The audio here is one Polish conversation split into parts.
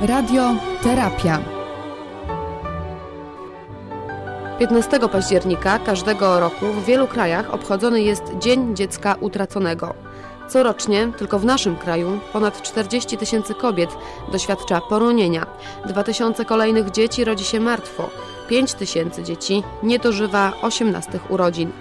Radioterapia. 15 października każdego roku w wielu krajach obchodzony jest Dzień Dziecka Utraconego. Corocznie tylko w naszym kraju ponad 40 tysięcy kobiet doświadcza poronienia. 2 tysiące kolejnych dzieci rodzi się martwo. 5 tysięcy dzieci nie dożywa 18 urodzin.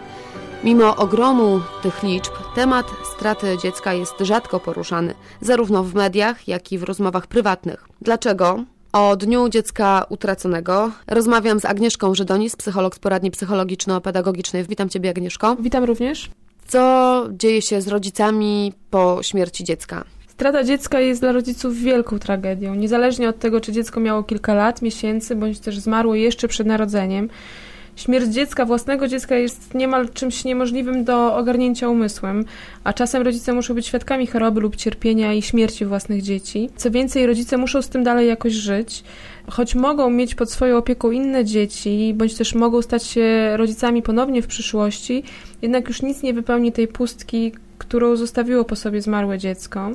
Mimo ogromu tych liczb, temat straty dziecka jest rzadko poruszany, zarówno w mediach, jak i w rozmowach prywatnych. Dlaczego? O Dniu Dziecka Utraconego rozmawiam z Agnieszką Żydonis, psycholog z poradni psychologiczno-pedagogicznej. Witam Ciebie, Agnieszko. Witam również. Co dzieje się z rodzicami po śmierci dziecka? Strata dziecka jest dla rodziców wielką tragedią, niezależnie od tego, czy dziecko miało kilka lat, miesięcy, bądź też zmarło jeszcze przed narodzeniem. Śmierć dziecka, własnego dziecka jest niemal czymś niemożliwym do ogarnięcia umysłem, a czasem rodzice muszą być świadkami choroby lub cierpienia i śmierci własnych dzieci. Co więcej, rodzice muszą z tym dalej jakoś żyć, choć mogą mieć pod swoją opieką inne dzieci, bądź też mogą stać się rodzicami ponownie w przyszłości, jednak już nic nie wypełni tej pustki, którą zostawiło po sobie zmarłe dziecko.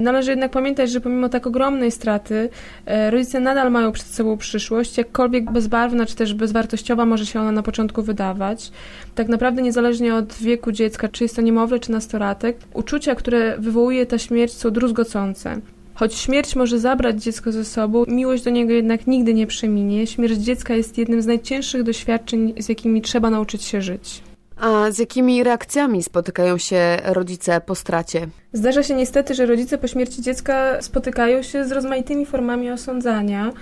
Należy jednak pamiętać, że pomimo tak ogromnej straty, e, rodzice nadal mają przed sobą przyszłość, jakkolwiek bezbarwna czy też bezwartościowa może się ona na początku wydawać. Tak naprawdę niezależnie od wieku dziecka, czy jest to niemowlę, czy nastolatek, uczucia, które wywołuje ta śmierć są druzgocące. Choć śmierć może zabrać dziecko ze sobą, miłość do niego jednak nigdy nie przeminie. Śmierć dziecka jest jednym z najcięższych doświadczeń, z jakimi trzeba nauczyć się żyć. A z jakimi reakcjami spotykają się rodzice po stracie? Zdarza się niestety, że rodzice po śmierci dziecka spotykają się z rozmaitymi formami osądzania.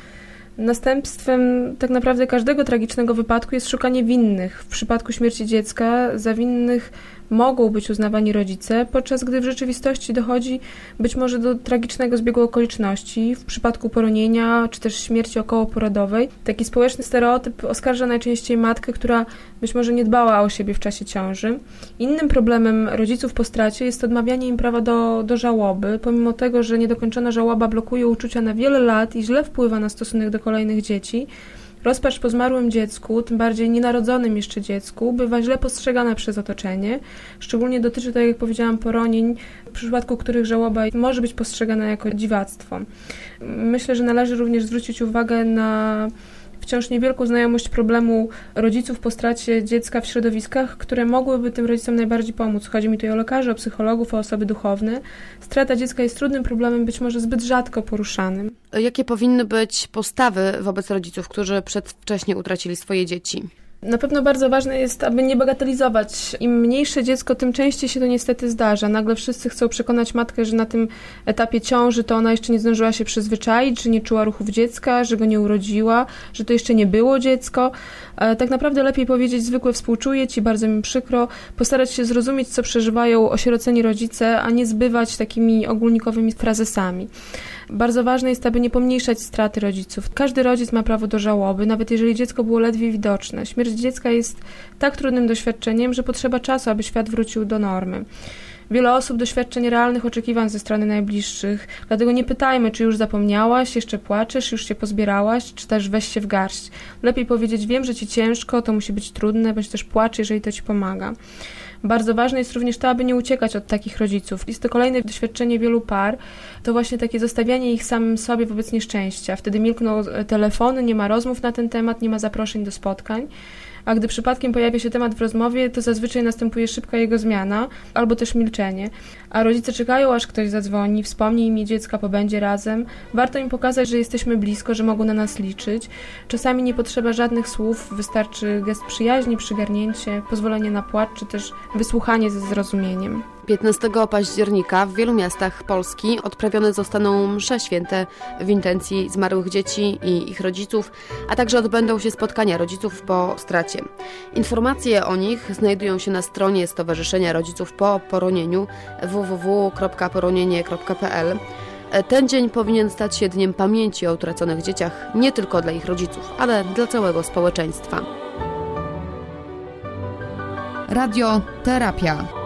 Następstwem tak naprawdę każdego tragicznego wypadku jest szukanie winnych. W przypadku śmierci dziecka za winnych mogą być uznawani rodzice, podczas gdy w rzeczywistości dochodzi być może do tragicznego zbiegu okoliczności. W przypadku poronienia czy też śmierci okołoporodowej taki społeczny stereotyp oskarża najczęściej matkę, która być może nie dbała o siebie w czasie ciąży. Innym problemem rodziców po stracie jest odmawianie im prawa do, do żałoby, pomimo tego, że niedokończona żałoba blokuje uczucia na wiele lat i źle wpływa na stosunek do kolejnych dzieci. Rozpacz po zmarłym dziecku, tym bardziej nienarodzonym jeszcze dziecku, bywa źle postrzegana przez otoczenie. Szczególnie dotyczy, tak jak powiedziałam, poronień, w przypadku których żałoba może być postrzegana jako dziwactwo. Myślę, że należy również zwrócić uwagę na wciąż niewielką znajomość problemu rodziców po stracie dziecka w środowiskach, które mogłyby tym rodzicom najbardziej pomóc. Chodzi mi tutaj o lekarzy, o psychologów, o osoby duchowne. Strata dziecka jest trudnym problemem, być może zbyt rzadko poruszanym. Jakie powinny być postawy wobec rodziców, którzy przedwcześnie utracili swoje dzieci? Na pewno bardzo ważne jest, aby nie bagatelizować. Im mniejsze dziecko, tym częściej się to niestety zdarza. Nagle wszyscy chcą przekonać matkę, że na tym etapie ciąży to ona jeszcze nie zdążyła się przyzwyczaić, że nie czuła ruchów dziecka, że go nie urodziła, że to jeszcze nie było dziecko. E, tak naprawdę lepiej powiedzieć zwykłe współczuję ci, bardzo mi przykro, postarać się zrozumieć, co przeżywają osieroceni rodzice, a nie zbywać takimi ogólnikowymi frazesami. Bardzo ważne jest, aby nie pomniejszać straty rodziców. Każdy rodzic ma prawo do żałoby, nawet jeżeli dziecko było ledwie widoczne. Śmierć dziecka jest tak trudnym doświadczeniem, że potrzeba czasu, aby świat wrócił do normy. Wiele osób doświadcza nierealnych oczekiwań ze strony najbliższych, dlatego nie pytajmy, czy już zapomniałaś, jeszcze płaczesz, już się pozbierałaś, czy też weź się w garść. Lepiej powiedzieć, wiem, że ci ciężko, to musi być trudne, bądź też płacz, jeżeli to ci pomaga. Bardzo ważne jest również to, aby nie uciekać od takich rodziców. Jest to kolejne doświadczenie wielu par, to właśnie takie zostawianie ich samym sobie wobec nieszczęścia. Wtedy milkną telefony, nie ma rozmów na ten temat, nie ma zaproszeń do spotkań a gdy przypadkiem pojawia się temat w rozmowie, to zazwyczaj następuje szybka jego zmiana albo też milczenie. A rodzice czekają, aż ktoś zadzwoni, wspomni im dziecka, pobędzie razem. Warto im pokazać, że jesteśmy blisko, że mogą na nas liczyć. Czasami nie potrzeba żadnych słów, wystarczy gest przyjaźni, przygarnięcie, pozwolenie na płacz, czy też wysłuchanie ze zrozumieniem. 15 października w wielu miastach Polski odprawione zostaną msze święte w intencji zmarłych dzieci i ich rodziców, a także odbędą się spotkania rodziców po stracie. Informacje o nich znajdują się na stronie Stowarzyszenia Rodziców po poronieniu www.poronienie.pl. Ten dzień powinien stać się dniem pamięci o utraconych dzieciach nie tylko dla ich rodziców, ale dla całego społeczeństwa. Radio Terapia